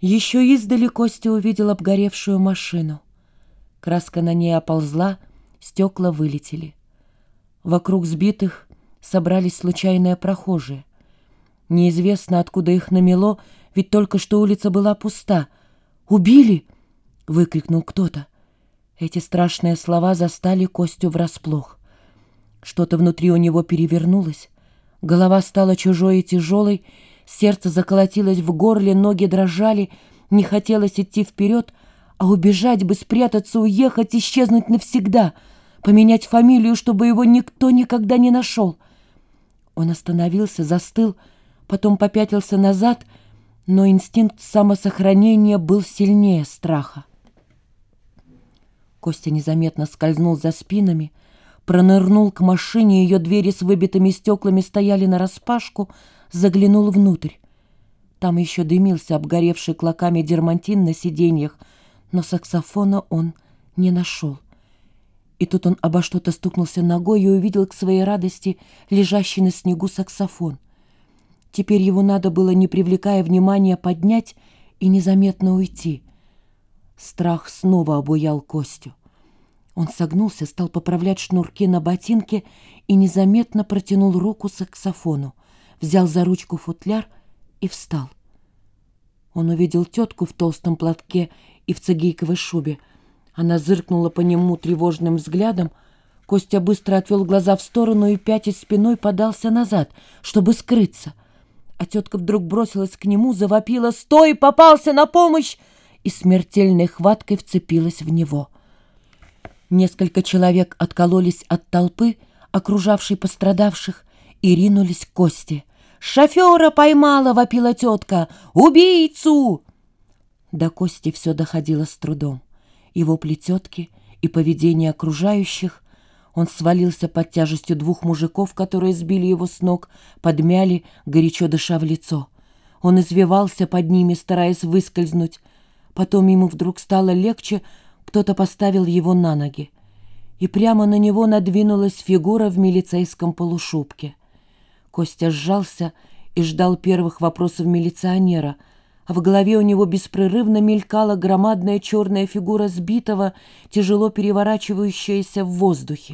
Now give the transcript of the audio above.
Еще издали Костя увидел обгоревшую машину. Краска на ней оползла, стекла вылетели. Вокруг сбитых собрались случайные прохожие. Неизвестно, откуда их намело, ведь только что улица была пуста. «Убили!» — выкрикнул кто-то. Эти страшные слова застали Костю врасплох. Что-то внутри у него перевернулось, голова стала чужой и тяжелой, сердце заколотилось в горле, ноги дрожали, не хотелось идти вперед, а убежать бы, спрятаться, уехать, исчезнуть навсегда, поменять фамилию, чтобы его никто никогда не нашел. Он остановился, застыл, потом попятился назад, но инстинкт самосохранения был сильнее страха. Костя незаметно скользнул за спинами, пронырнул к машине, ее двери с выбитыми стеклами стояли нараспашку, заглянул внутрь. Там еще дымился обгоревший клоками дермантин на сиденьях, но саксофона он не нашел. И тут он обо что-то стукнулся ногой и увидел к своей радости лежащий на снегу саксофон. Теперь его надо было, не привлекая внимания, поднять и незаметно уйти. Страх снова обуял Костю. Он согнулся, стал поправлять шнурки на ботинке и незаметно протянул руку саксофону, взял за ручку футляр и встал. Он увидел тетку в толстом платке и в цигейковой шубе. Она зыркнула по нему тревожным взглядом. Костя быстро отвел глаза в сторону и, пятясь спиной, подался назад, чтобы скрыться. А тетка вдруг бросилась к нему, завопила «Стой! Попался на помощь!» и смертельной хваткой вцепилась в него. Несколько человек откололись от толпы, окружавшей пострадавших, и ринулись к Косте. «Шофера поймала!» — вопила тетка. «Убийцу!» До Кости все доходило с трудом. Его плететки и поведение окружающих. Он свалился под тяжестью двух мужиков, которые сбили его с ног, подмяли, горячо дыша в лицо. Он извивался под ними, стараясь выскользнуть. Потом ему вдруг стало легче, кто-то поставил его на ноги, и прямо на него надвинулась фигура в милицейском полушубке. Костя сжался и ждал первых вопросов милиционера, а в голове у него беспрерывно мелькала громадная черная фигура сбитого, тяжело переворачивающаяся в воздухе.